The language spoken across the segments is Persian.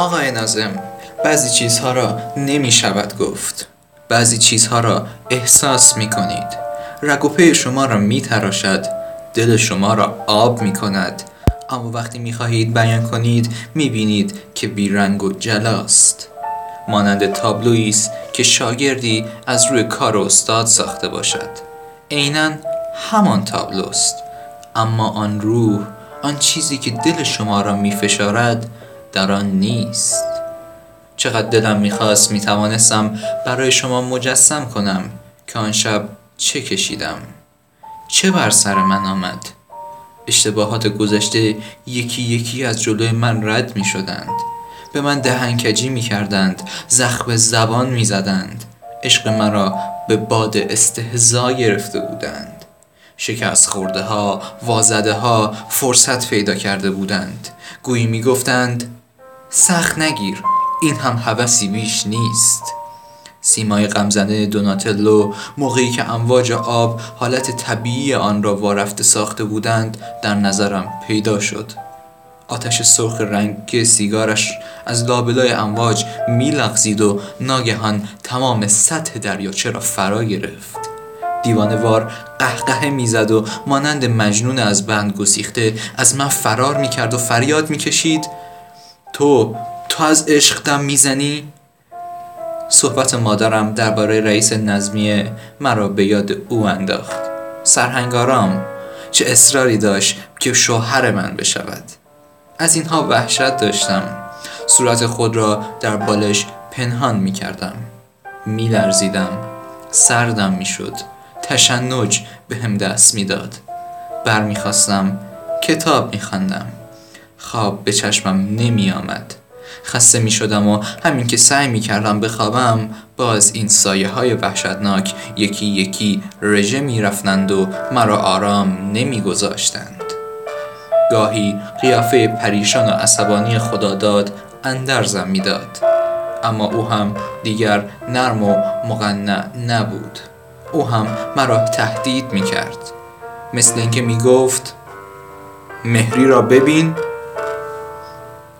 آقای نازم بعضی چیزها را نمی شود گفت. بعضی چیزها را احساس می کنید. رگ شما را می تراشد. دل شما را آب می کند. اما وقتی می خواهید بیان کنید می بینید که بیرنگ و جلاست. مانند تابلویی است که شاگردی از روی کار استاد ساخته باشد. عینا همان تابلوست. اما آن روح آن چیزی که دل شما را می فشارد در آن نیست. چقدر دلم می‌خواست می‌توانستم برای شما مجسم کنم که آن شب چه کشیدم. چه بر سر من آمد؟ اشتباهات گذشته یکی یکی از جلوی من رد می شدند به من دهنکجی می کردند زخم زبان می زدند عشق مرا به باد استهزا گرفته بودند. شکست خورده ها وازده ها فرصت پیدا کرده بودند. گویی می گفتند سخت نگیر. این هم حوثی بیش نیست. سیمای غمزنه دوناتلو موقعی که امواج آب حالت طبیعی آن را وارفته ساخته بودند در نظرم پیدا شد. آتش سرخ رنگ سیگارش از لابلای امواج میلغزید و ناگهان تمام سطح دریاچه را فرا گرفت. دیوانوار قهقه می‌زد و مانند مجنون از بند گسیخته از من فرار می‌کرد و فریاد می‌کشید. تو تو از عشق دم می‌زنی؟ صحبت مادرم درباره رئیس نظمیه مرا به یاد او انداخت. سرهنگارام چه اصراری داشت که شوهر من بشود. از اینها وحشت داشتم. صورت خود را در بالش پنهان می کردم می لرزیدم سردم می شد تشنج به هم دست می داد برمیخواستم کتاب می خواندم خواب به چشمم نمی آمد خسته می شدم و همین که سعی می کردم بخوابم باز این سایه های وحشتناک یکی یکی رژه می رفتند و مرا آرام نمی گذاشتند. گاهی قیافه پریشان و عصبانی خداداد اندرزم می‌داد. اما او هم دیگر نرم و مقنع نبود. او هم مرا تهدید می کرد مثل اینکه می گفت مهری را ببین.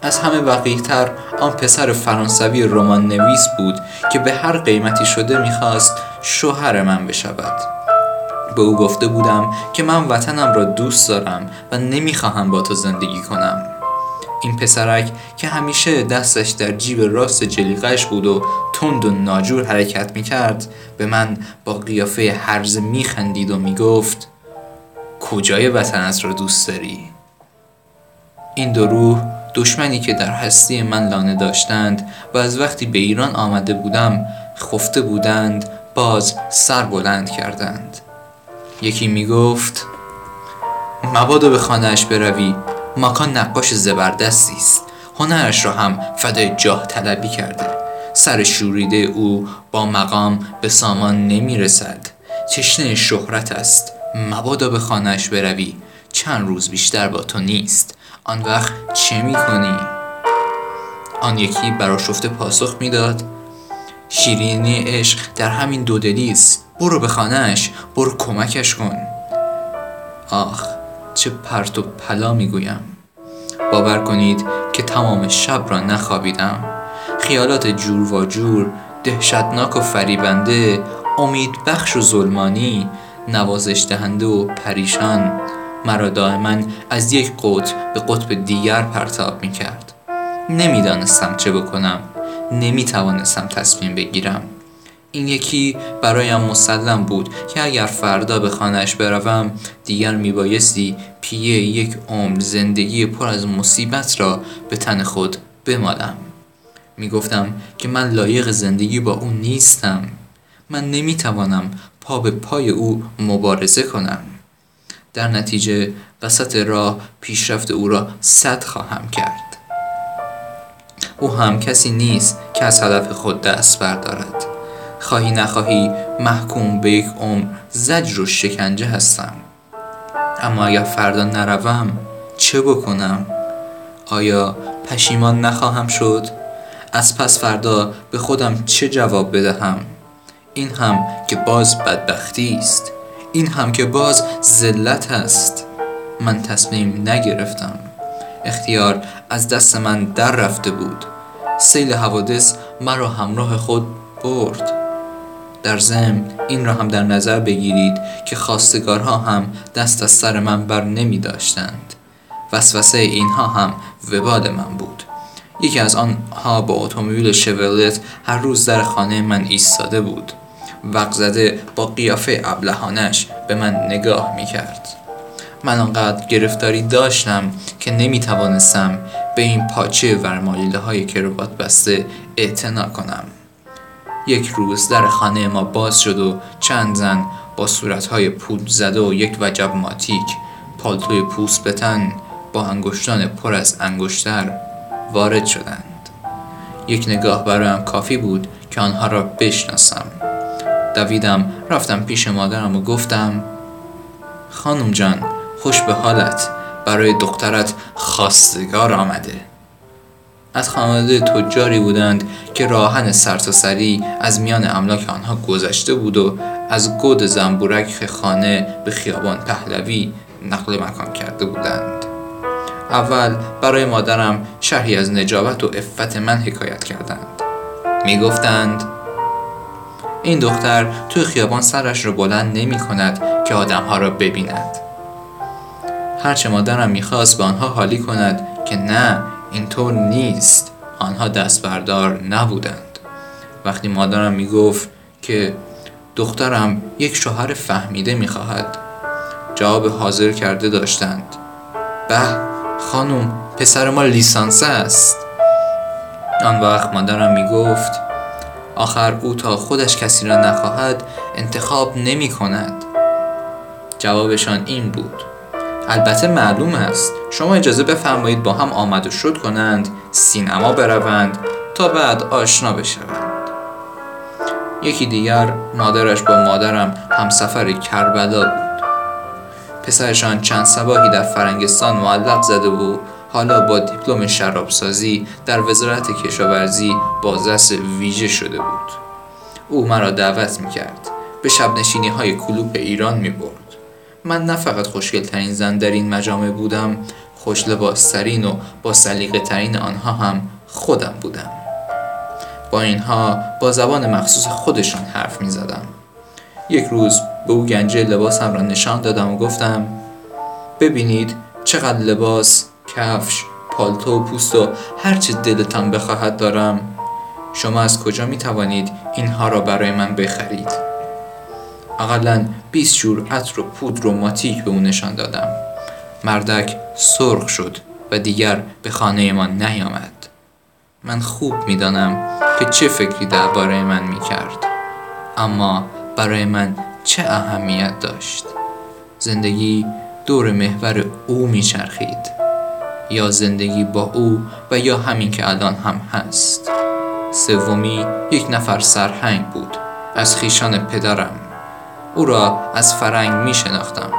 از همه وقیهتر آن پسر فرانسوی رمان نویس بود که به هر قیمتی شده می‌خواست شوهر من بشود به او گفته بودم که من وطنم را دوست دارم و نمی‌خواهم با تو زندگی کنم این پسرک که همیشه دستش در جیب راست جلیقش بود و تند و ناجور حرکت می‌کرد به من با قیافه هرز میخندید و می‌گفت کجای وطنت را دوست داری؟ این دو روح دشمنی که در هستی من لانه داشتند و از وقتی به ایران آمده بودم خفته بودند باز سر بلند کردند. یکی می گفت مبادا به خانهاش بروی ماکان نقاش زبردستی است. هنرش را هم فدای جاه طلبی کرده. سر شوریده او با مقام به سامان نمی رسد تشنه شهرت است. مبادا به خانهاش بروی چند روز بیشتر با تو نیست. آن وقت چه می کنی؟ آن یکی براشفته پاسخ می‌داد. شیرینی عشق در همین دودلی است. برو به خانهش برو کمکش کن. آخ چه پرت و پلا می‌گویم. باور کنید که تمام شب را نخوابیدم. خیالات جور و جور دهشتناک و فریبنده امید بخش و ظلمانی نوازش دهنده و پریشان. مرا دائما از یک قطب به قطب دیگر پرتاب می کرد نمی‌دانستم چه بکنم. نمی توانستم تصمیم بگیرم. این یکی برایم مسلم بود که اگر فردا به خانهش بروم دیگر میبایستی پیه یک عمر زندگی پر از مصیبت را به تن خود بمالم. می‌گفتم که من لایق زندگی با او نیستم. من نمی‌توانم پا به پای او مبارزه کنم. در نتیجه وسط راه پیشرفت او را صد خواهم کرد او هم کسی نیست که از هدف خود دست بردارد خواهی نخواهی محکوم به یک عمر زجر و شکنجه هستم اما اگر فردا نروم چه بکنم؟ آیا پشیمان نخواهم شد؟ از پس فردا به خودم چه جواب بدهم؟ این هم که باز بدبختی است این هم که باز ذلت است من تصمیم نگرفتم. اختیار از دست من در رفته بود. سیل حوادث مرا همراه خود برد. در ضمن این را هم در نظر بگیرید که خواستگارها هم دست از سر من بر نمی داشتند. وسوسه اینها هم وبال من بود. یکی از آنها با اتومبیل شورلت هر روز در خانه من ایستاده بود. وقت زده با قیافه ابلهانش به من نگاه می کرد من آنقدر گرفتاری داشتم که نمی توانستم به این پاچه ورمایله های کروات بسته اعتنا کنم. یک روز در خانه ما باز شد و چند زن با صورتهای پود زده و یک وجب ماتیک پالتوی پوست بتن با انگشتان پر از انگشتر وارد شدند. یک نگاه برایم کافی بود که آنها را بشناسم. دویدم رفتم پیش مادرم و گفتم خانم جان خوش به حالت. برای دخترت خواستگار آمده. از خانواده تجاری بودند که راهن سرتاسری از میان املاک آنها گذشته بود و از گود زنبورک خانه به خیابان پهلوی نقل مکان کرده بودند. اول برای مادرم شرحی از نجابت و افت من حکایت کردند. می گفتند این دختر توی خیابان سرش رو بلند نمی کند که آدمها را ببیند. هرچه مادرم می‌خواست به آنها حالی کند که نه اینطور نیست. آنها دست بردار نبودند. وقتی مادرم می‌گفت که دخترم یک شوهر فهمیده می‌خواهد جواب حاضر کرده داشتند. به خانم پسر ما لیسانسه است. آن وقت مادرم می‌گفت آخر او تا خودش کسی را نخواهد انتخاب نمی کند. جوابشان این بود. البته معلوم است. شما اجازه بفرمایید با هم آمد و شد کنند سینما بروند تا بعد آشنا بشوند. یکی دیگر مادرش با مادرم همسفر کربلا بود. پسرشان چند سباهی در فرنگستان معلق زده و حالا با دیپلم شرابسازی در وزارت کشاورزی بازرس ویژه شده بود او مرا دعوت می‌کرد به شب نشینی های کلوپ ایران می برد. من نه فقط خوشگل ترین زن در این مجامع بودم خوش لباس و با سلیقه ترین آنها هم خودم بودم با اینها با زبان مخصوص خودشان حرف می زدم. یک روز به او گنجه لباسم را نشان دادم و گفتم ببینید چقدر لباس، کفش، پالتو و پوست و هرچه دلتان بخواهد دارم. شما از کجا می توانید اینها را برای من بخرید؟ اقلا 20 جور عطر و پودر و ماتیک به او نشان دادم. مردک سرخ شد و دیگر به خانه ما نیامد. من خوب می‌دانم که چه فکری درباره من می‌کرد. اما برای من چه اهمیت داشت؟ زندگی دور محور او میچرخید. یا زندگی با او و یا همین که الان هم هست. سومی یک نفر سرهنگ بود. از خیشان پدرم. او را از فرنگ می شناختم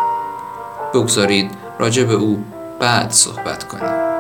بگذارید راجع به او بعد صحبت کنیم.